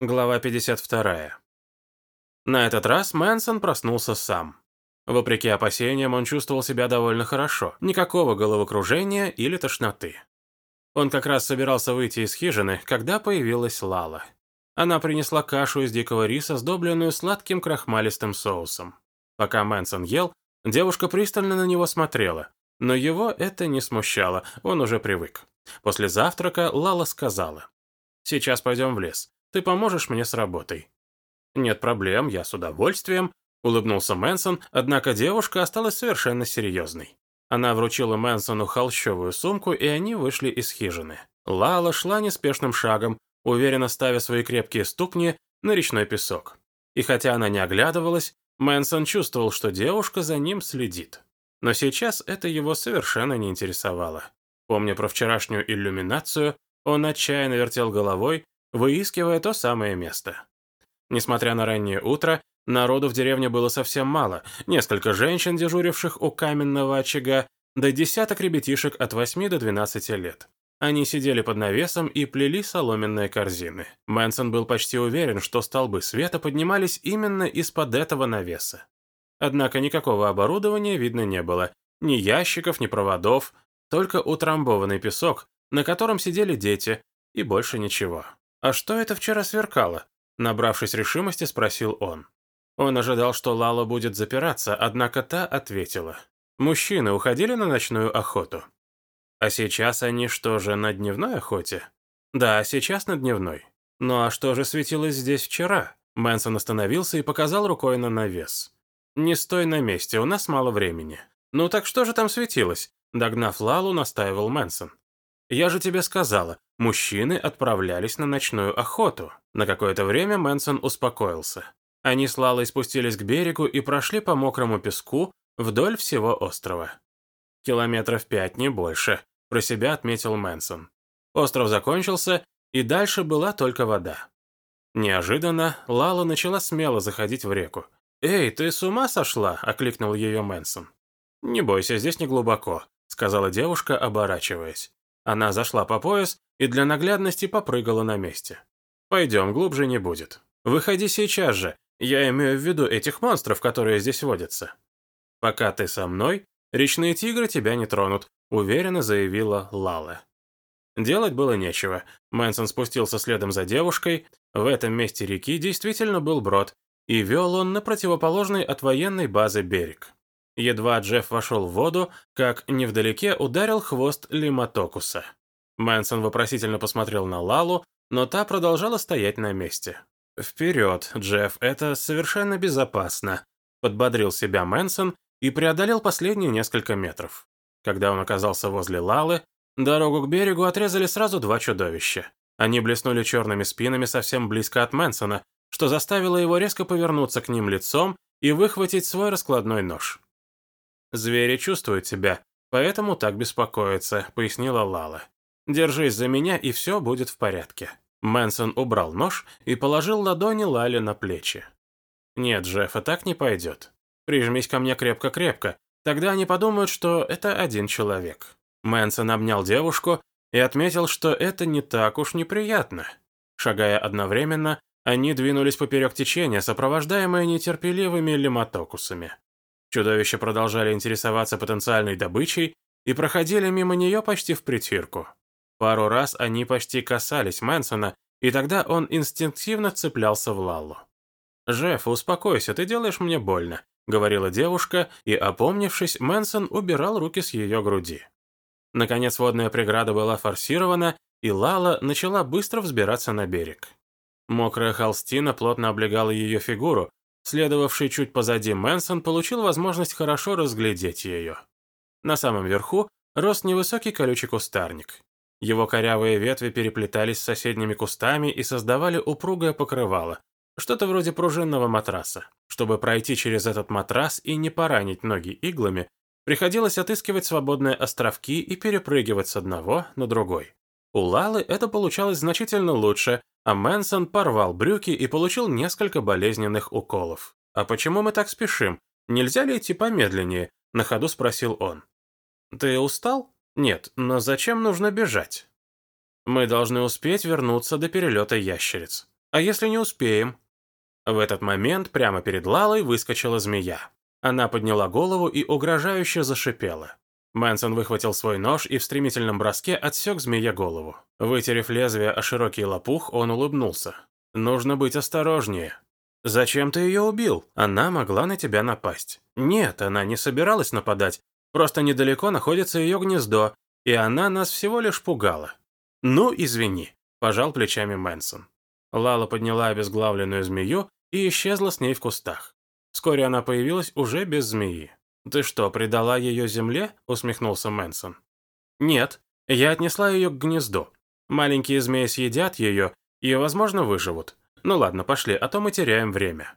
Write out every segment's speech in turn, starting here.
Глава 52. На этот раз Мэнсон проснулся сам. Вопреки опасениям, он чувствовал себя довольно хорошо. Никакого головокружения или тошноты. Он как раз собирался выйти из хижины, когда появилась Лала. Она принесла кашу из дикого риса, сдобленную сладким крахмалистым соусом. Пока Мэнсон ел, девушка пристально на него смотрела. Но его это не смущало, он уже привык. После завтрака Лала сказала. «Сейчас пойдем в лес. Ты поможешь мне с работой?» «Нет проблем, я с удовольствием», — улыбнулся Мэнсон, однако девушка осталась совершенно серьезной. Она вручила Мэнсону холщовую сумку, и они вышли из хижины. Лала шла неспешным шагом, уверенно ставя свои крепкие ступни на речной песок. И хотя она не оглядывалась, Мэнсон чувствовал, что девушка за ним следит. Но сейчас это его совершенно не интересовало. Помня про вчерашнюю иллюминацию, он отчаянно вертел головой, выискивая то самое место. Несмотря на раннее утро, народу в деревне было совсем мало, несколько женщин, дежуривших у каменного очага, да десяток ребятишек от 8 до 12 лет. Они сидели под навесом и плели соломенные корзины. Мэнсон был почти уверен, что столбы света поднимались именно из-под этого навеса. Однако никакого оборудования видно не было. Ни ящиков, ни проводов, только утрамбованный песок, на котором сидели дети, и больше ничего. «А что это вчера сверкало?» Набравшись решимости, спросил он. Он ожидал, что Лала будет запираться, однако та ответила. Мужчины уходили на ночную охоту. А сейчас они что же, на дневной охоте? Да, сейчас на дневной. Ну а что же светилось здесь вчера? Мэнсон остановился и показал рукой на навес. «Не стой на месте, у нас мало времени». «Ну так что же там светилось?» Догнав Лалу, настаивал Мэнсон. «Я же тебе сказала, мужчины отправлялись на ночную охоту». На какое-то время Мэнсон успокоился. Они с Лалой спустились к берегу и прошли по мокрому песку вдоль всего острова. Километров пять, не больше, про себя отметил Мэнсон. Остров закончился, и дальше была только вода. Неожиданно Лала начала смело заходить в реку. «Эй, ты с ума сошла?» – окликнул ее Мэнсон. «Не бойся, здесь не глубоко», – сказала девушка, оборачиваясь. Она зашла по пояс и для наглядности попрыгала на месте. «Пойдем, глубже не будет. Выходи сейчас же, я имею в виду этих монстров, которые здесь водятся. Пока ты со мной, речные тигры тебя не тронут», – уверенно заявила Лала. Делать было нечего. Мэнсон спустился следом за девушкой. В этом месте реки действительно был брод, и вел он на противоположный от военной базы берег. Едва Джефф вошел в воду, как невдалеке ударил хвост лиматокуса. Мэнсон вопросительно посмотрел на Лалу, но та продолжала стоять на месте. «Вперед, Джефф, это совершенно безопасно», — подбодрил себя Мэнсон и преодолел последние несколько метров. Когда он оказался возле Лалы, дорогу к берегу отрезали сразу два чудовища. Они блеснули черными спинами совсем близко от Мэнсона, что заставило его резко повернуться к ним лицом и выхватить свой раскладной нож. «Звери чувствуют тебя, поэтому так беспокоятся», — пояснила Лала. «Держись за меня, и все будет в порядке». Мэнсон убрал нож и положил ладони Лале на плечи. «Нет, Джеффа, так не пойдет. Прижмись ко мне крепко-крепко, тогда они подумают, что это один человек». Мэнсон обнял девушку и отметил, что это не так уж неприятно. Шагая одновременно, они двинулись поперек течения, сопровождаемые нетерпеливыми лиматокусами. Чудовища продолжали интересоваться потенциальной добычей и проходили мимо нее почти в притирку. Пару раз они почти касались Мэнсона, и тогда он инстинктивно цеплялся в Лаллу. «Жеф, успокойся, ты делаешь мне больно», — говорила девушка, и, опомнившись, Мэнсон убирал руки с ее груди. Наконец водная преграда была форсирована, и Лала начала быстро взбираться на берег. Мокрая холстина плотно облегала ее фигуру, Следовавший чуть позади Мэнсон получил возможность хорошо разглядеть ее. На самом верху рос невысокий колючий кустарник. Его корявые ветви переплетались с соседними кустами и создавали упругое покрывало, что-то вроде пружинного матраса. Чтобы пройти через этот матрас и не поранить ноги иглами, приходилось отыскивать свободные островки и перепрыгивать с одного на другой. У Лалы это получалось значительно лучше, а Мэнсон порвал брюки и получил несколько болезненных уколов. «А почему мы так спешим? Нельзя ли идти помедленнее?» – на ходу спросил он. «Ты устал? Нет, но зачем нужно бежать?» «Мы должны успеть вернуться до перелета ящериц». А если не успеем?» В этот момент прямо перед Лалой выскочила змея. Она подняла голову и угрожающе зашипела. Мэнсон выхватил свой нож и в стремительном броске отсек змея голову. Вытерев лезвие о широкий лопух, он улыбнулся. «Нужно быть осторожнее. Зачем ты ее убил? Она могла на тебя напасть». «Нет, она не собиралась нападать. Просто недалеко находится ее гнездо, и она нас всего лишь пугала». «Ну, извини», – пожал плечами Мэнсон. Лала подняла обезглавленную змею и исчезла с ней в кустах. Вскоре она появилась уже без змеи. «Ты что, предала ее земле?» – усмехнулся Мэнсон. «Нет, я отнесла ее к гнезду. Маленькие змеи съедят ее и, возможно, выживут. Ну ладно, пошли, а то мы теряем время».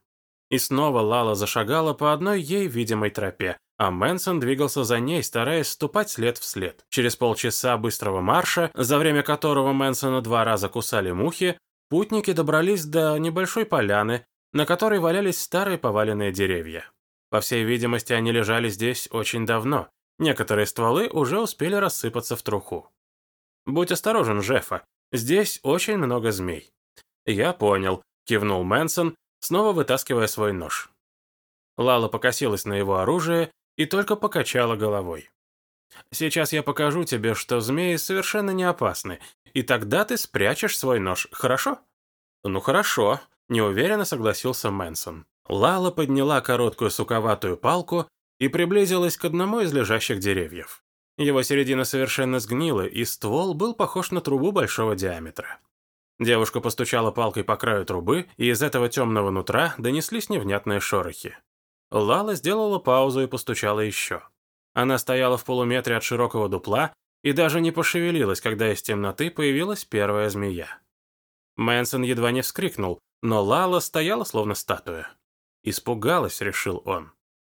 И снова Лала зашагала по одной ей видимой тропе, а Мэнсон двигался за ней, стараясь ступать след в след. Через полчаса быстрого марша, за время которого Мэнсона два раза кусали мухи, путники добрались до небольшой поляны, на которой валялись старые поваленные деревья. По всей видимости, они лежали здесь очень давно. Некоторые стволы уже успели рассыпаться в труху. «Будь осторожен, Жеффа. Здесь очень много змей». «Я понял», — кивнул Мэнсон, снова вытаскивая свой нож. Лала покосилась на его оружие и только покачала головой. «Сейчас я покажу тебе, что змеи совершенно не опасны, и тогда ты спрячешь свой нож, хорошо?» «Ну хорошо», — неуверенно согласился Мэнсон. Лала подняла короткую суковатую палку и приблизилась к одному из лежащих деревьев. Его середина совершенно сгнила, и ствол был похож на трубу большого диаметра. Девушка постучала палкой по краю трубы, и из этого темного нутра донеслись невнятные шорохи. Лала сделала паузу и постучала еще. Она стояла в полуметре от широкого дупла и даже не пошевелилась, когда из темноты появилась первая змея. Мэнсон едва не вскрикнул, но Лала стояла словно статуя. Испугалась, решил он.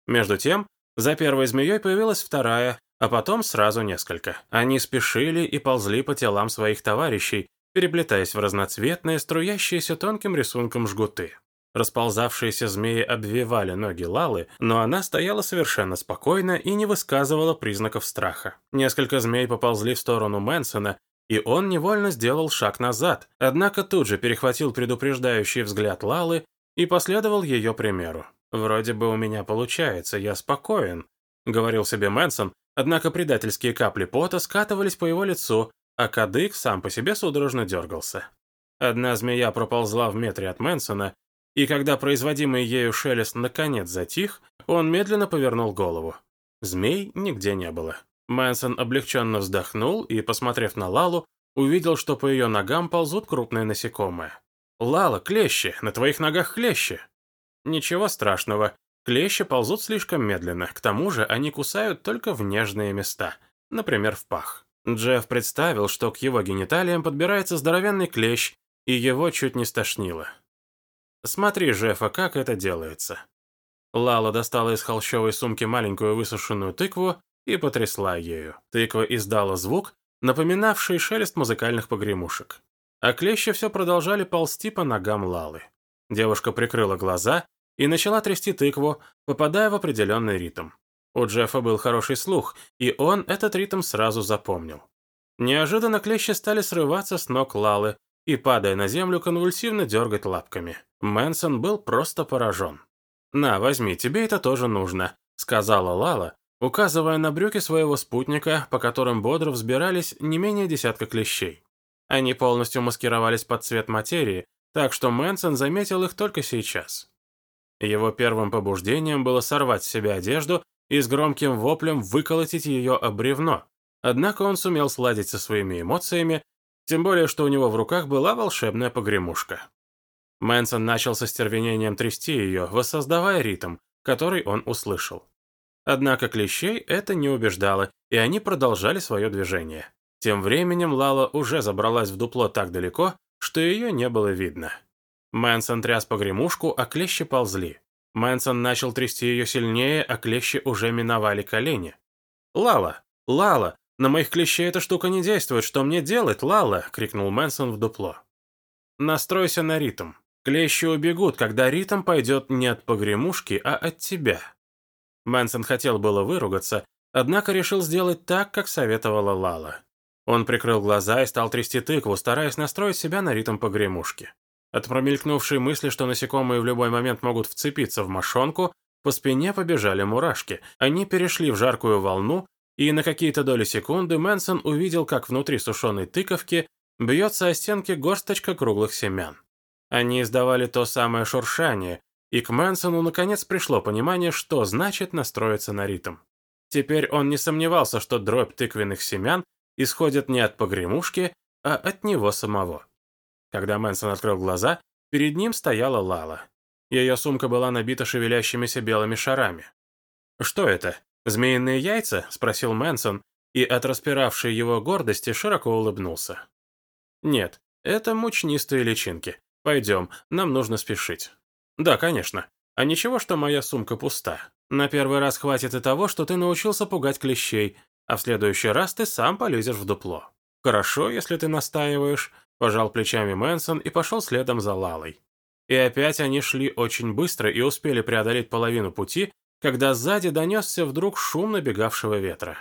Между тем, за первой змеей появилась вторая, а потом сразу несколько. Они спешили и ползли по телам своих товарищей, переплетаясь в разноцветные, струящиеся тонким рисунком жгуты. Расползавшиеся змеи обвивали ноги Лалы, но она стояла совершенно спокойно и не высказывала признаков страха. Несколько змей поползли в сторону Мэнсона, и он невольно сделал шаг назад, однако тут же перехватил предупреждающий взгляд Лалы и последовал ее примеру. «Вроде бы у меня получается, я спокоен», — говорил себе Мэнсон, однако предательские капли пота скатывались по его лицу, а кадык сам по себе судорожно дергался. Одна змея проползла в метре от Мэнсона, и когда производимый ею шелест наконец затих, он медленно повернул голову. Змей нигде не было. Мэнсон облегченно вздохнул и, посмотрев на Лалу, увидел, что по ее ногам ползут крупные насекомые. «Лала, клещи! На твоих ногах клещи!» «Ничего страшного. Клещи ползут слишком медленно, к тому же они кусают только в нежные места, например, в пах». Джефф представил, что к его гениталиям подбирается здоровенный клещ, и его чуть не стошнило. «Смотри, Джеффа, как это делается». Лала достала из холщовой сумки маленькую высушенную тыкву и потрясла ею. Тыква издала звук, напоминавший шелест музыкальных погремушек а клещи все продолжали ползти по ногам Лалы. Девушка прикрыла глаза и начала трясти тыкву, попадая в определенный ритм. У Джеффа был хороший слух, и он этот ритм сразу запомнил. Неожиданно клещи стали срываться с ног Лалы и, падая на землю, конвульсивно дергать лапками. Мэнсон был просто поражен. «На, возьми, тебе это тоже нужно», — сказала Лала, указывая на брюки своего спутника, по которым бодро взбирались не менее десятка клещей. Они полностью маскировались под цвет материи, так что Мэнсон заметил их только сейчас. Его первым побуждением было сорвать с себя одежду и с громким воплем выколотить ее об бревно. Однако он сумел сладить со своими эмоциями, тем более, что у него в руках была волшебная погремушка. Мэнсон начал со стервенением трясти ее, воссоздавая ритм, который он услышал. Однако клещей это не убеждало, и они продолжали свое движение. Тем временем Лала уже забралась в дупло так далеко, что ее не было видно. Мэнсон тряс погремушку, а клещи ползли. Мэнсон начал трясти ее сильнее, а клещи уже миновали колени. «Лала! Лала! На моих клещей эта штука не действует, что мне делать, Лала?» — крикнул Мэнсон в дупло. «Настройся на ритм. Клещи убегут, когда ритм пойдет не от погремушки, а от тебя». Мэнсон хотел было выругаться, однако решил сделать так, как советовала Лала. Он прикрыл глаза и стал трясти тыкву, стараясь настроить себя на ритм погремушки. От промелькнувшей мысли, что насекомые в любой момент могут вцепиться в мошонку, по спине побежали мурашки. Они перешли в жаркую волну, и на какие-то доли секунды Мэнсон увидел, как внутри сушеной тыковки бьется о стенки горсточка круглых семян. Они издавали то самое шуршание, и к Мэнсону наконец пришло понимание, что значит настроиться на ритм. Теперь он не сомневался, что дробь тыквенных семян исходит не от погремушки, а от него самого. Когда Мэнсон открыл глаза, перед ним стояла Лала. Ее сумка была набита шевелящимися белыми шарами. «Что это? Змеиные яйца?» – спросил Мэнсон, и от распиравшей его гордости широко улыбнулся. «Нет, это мучнистые личинки. Пойдем, нам нужно спешить». «Да, конечно. А ничего, что моя сумка пуста. На первый раз хватит и того, что ты научился пугать клещей, а в следующий раз ты сам полезешь в дупло». «Хорошо, если ты настаиваешь», – пожал плечами Мэнсон и пошел следом за Лалой. И опять они шли очень быстро и успели преодолеть половину пути, когда сзади донесся вдруг шум набегавшего ветра.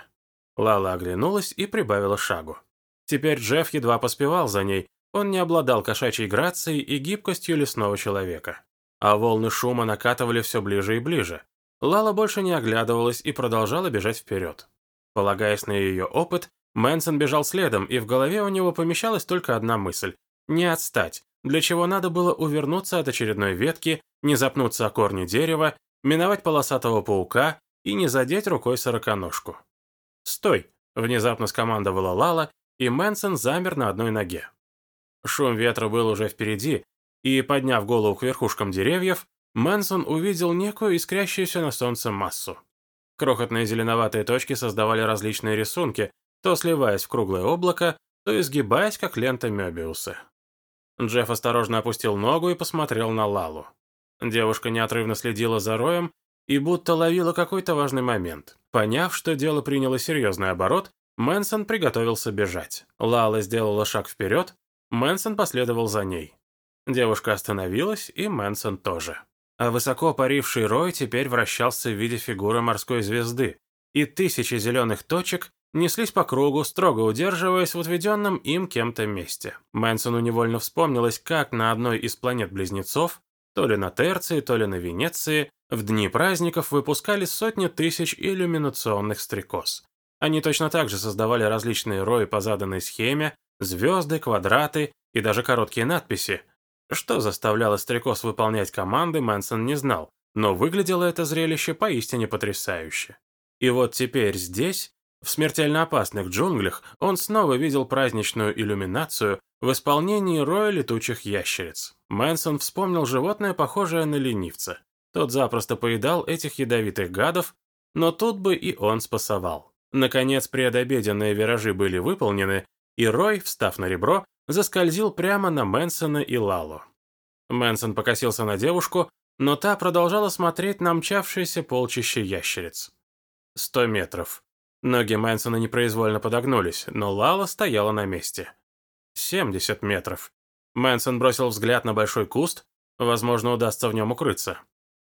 Лала оглянулась и прибавила шагу. Теперь Джефф едва поспевал за ней, он не обладал кошачьей грацией и гибкостью лесного человека. А волны шума накатывали все ближе и ближе. Лала больше не оглядывалась и продолжала бежать вперед. Полагаясь на ее опыт, Мэнсон бежал следом, и в голове у него помещалась только одна мысль – не отстать, для чего надо было увернуться от очередной ветки, не запнуться о корни дерева, миновать полосатого паука и не задеть рукой сороконожку. «Стой!» – внезапно скомандовала Лала, и Мэнсон замер на одной ноге. Шум ветра был уже впереди, и, подняв голову к верхушкам деревьев, Мэнсон увидел некую искрящуюся на солнце массу. Крохотные зеленоватые точки создавали различные рисунки, то сливаясь в круглое облако, то изгибаясь, как лента Мёбиуса. Джефф осторожно опустил ногу и посмотрел на Лалу. Девушка неотрывно следила за Роем и будто ловила какой-то важный момент. Поняв, что дело приняло серьезный оборот, Мэнсон приготовился бежать. Лала сделала шаг вперед, Мэнсон последовал за ней. Девушка остановилась, и Мэнсон тоже. А высоко паривший Рой теперь вращался в виде фигуры морской звезды, и тысячи зеленых точек неслись по кругу, строго удерживаясь в отведенном им кем-то месте. Мэнсону невольно вспомнилось, как на одной из планет-близнецов, то ли на Терции, то ли на Венеции, в дни праздников выпускали сотни тысяч иллюминационных стрекоз. Они точно так же создавали различные рои по заданной схеме, звезды, квадраты и даже короткие надписи – что заставляло стрекоз выполнять команды, Мэнсон не знал, но выглядело это зрелище поистине потрясающе. И вот теперь здесь, в смертельно опасных джунглях, он снова видел праздничную иллюминацию в исполнении роя летучих ящериц. Мэнсон вспомнил животное, похожее на ленивца. Тот запросто поедал этих ядовитых гадов, но тут бы и он спасовал. Наконец, предобеденные виражи были выполнены, и Рой, встав на ребро, заскользил прямо на Мэнсона и Лалу. Мэнсон покосился на девушку, но та продолжала смотреть на мчавшееся полчище ящериц. Сто метров. Ноги Мэнсона непроизвольно подогнулись, но Лала стояла на месте. Семьдесят метров. Мэнсон бросил взгляд на большой куст, возможно, удастся в нем укрыться.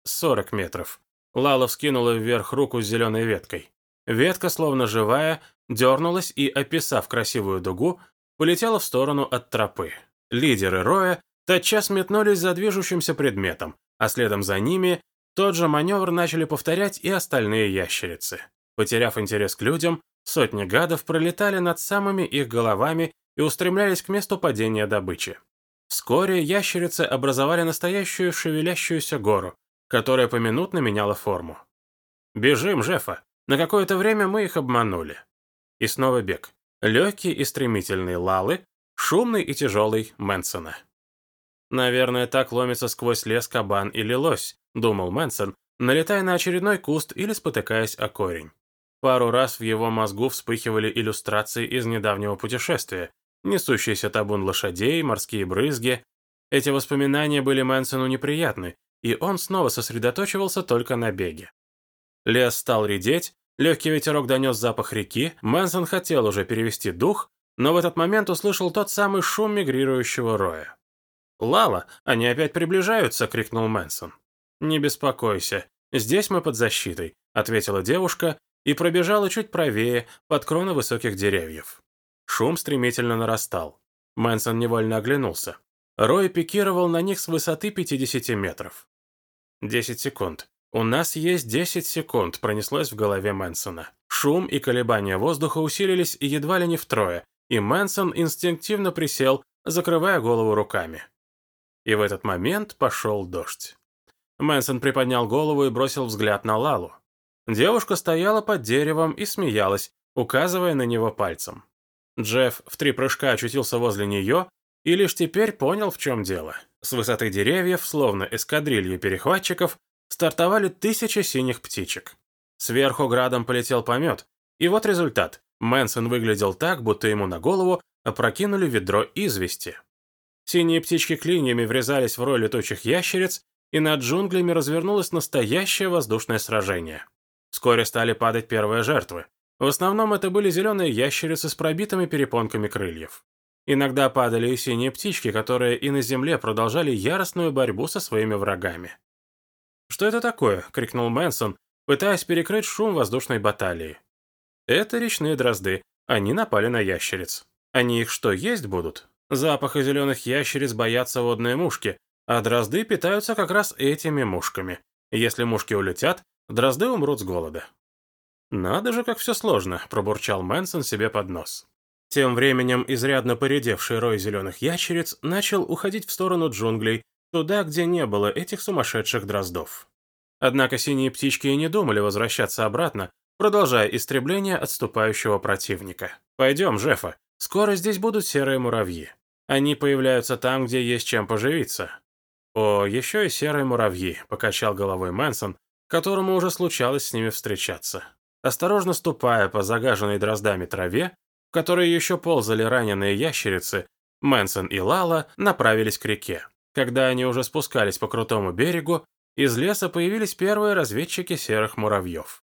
Сорок метров. Лала вскинула вверх руку с зеленой веткой. Ветка, словно живая, дернулась и, описав красивую дугу, полетела в сторону от тропы. Лидеры роя тотчас метнулись за движущимся предметом, а следом за ними тот же маневр начали повторять и остальные ящерицы. Потеряв интерес к людям, сотни гадов пролетали над самыми их головами и устремлялись к месту падения добычи. Вскоре ящерицы образовали настоящую шевелящуюся гору, которая поминутно меняла форму. «Бежим, Жефа! На какое-то время мы их обманули». И снова бег. Легкий и стремительный Лалы, шумный и тяжелый Мэнсона. «Наверное, так ломится сквозь лес кабан или лось», — думал Мэнсон, налетая на очередной куст или спотыкаясь о корень. Пару раз в его мозгу вспыхивали иллюстрации из недавнего путешествия, несущийся табун лошадей, морские брызги. Эти воспоминания были Мэнсону неприятны, и он снова сосредоточивался только на беге. Лес стал редеть, Легкий ветерок донес запах реки, Мэнсон хотел уже перевести дух, но в этот момент услышал тот самый шум мигрирующего роя. «Лала, они опять приближаются!» — крикнул Мэнсон. «Не беспокойся, здесь мы под защитой», — ответила девушка и пробежала чуть правее, под кроны высоких деревьев. Шум стремительно нарастал. Мэнсон невольно оглянулся. Рой пикировал на них с высоты 50 метров. 10 секунд. «У нас есть 10 секунд», — пронеслось в голове Мэнсона. Шум и колебания воздуха усилились едва ли не втрое, и Мэнсон инстинктивно присел, закрывая голову руками. И в этот момент пошел дождь. Мэнсон приподнял голову и бросил взгляд на Лалу. Девушка стояла под деревом и смеялась, указывая на него пальцем. Джефф в три прыжка очутился возле нее и лишь теперь понял, в чем дело. С высоты деревьев, словно эскадрилью перехватчиков, стартовали тысячи синих птичек. Сверху градом полетел помет, и вот результат. Мэнсон выглядел так, будто ему на голову опрокинули ведро извести. Синие птички клиньями врезались в роль летучих ящериц, и над джунглями развернулось настоящее воздушное сражение. Вскоре стали падать первые жертвы. В основном это были зеленые ящерицы с пробитыми перепонками крыльев. Иногда падали и синие птички, которые и на земле продолжали яростную борьбу со своими врагами. «Что это такое?» — крикнул Мэнсон, пытаясь перекрыть шум воздушной баталии. «Это речные дрозды. Они напали на ящериц. Они их что, есть будут? Запаха зеленых ящериц боятся водные мушки, а дрозды питаются как раз этими мушками. Если мушки улетят, дрозды умрут с голода». «Надо же, как все сложно», — пробурчал Мэнсон себе под нос. Тем временем изрядно поредевший рой зеленых ящериц начал уходить в сторону джунглей, туда, где не было этих сумасшедших дроздов. Однако синие птички и не думали возвращаться обратно, продолжая истребление отступающего противника. «Пойдем, Жефа, скоро здесь будут серые муравьи. Они появляются там, где есть чем поживиться». «О, еще и серые муравьи», — покачал головой Мэнсон, которому уже случалось с ними встречаться. Осторожно ступая по загаженной дроздами траве, в которой еще ползали раненые ящерицы, Мэнсон и Лала направились к реке. Когда они уже спускались по крутому берегу, из леса появились первые разведчики серых муравьев.